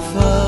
suffer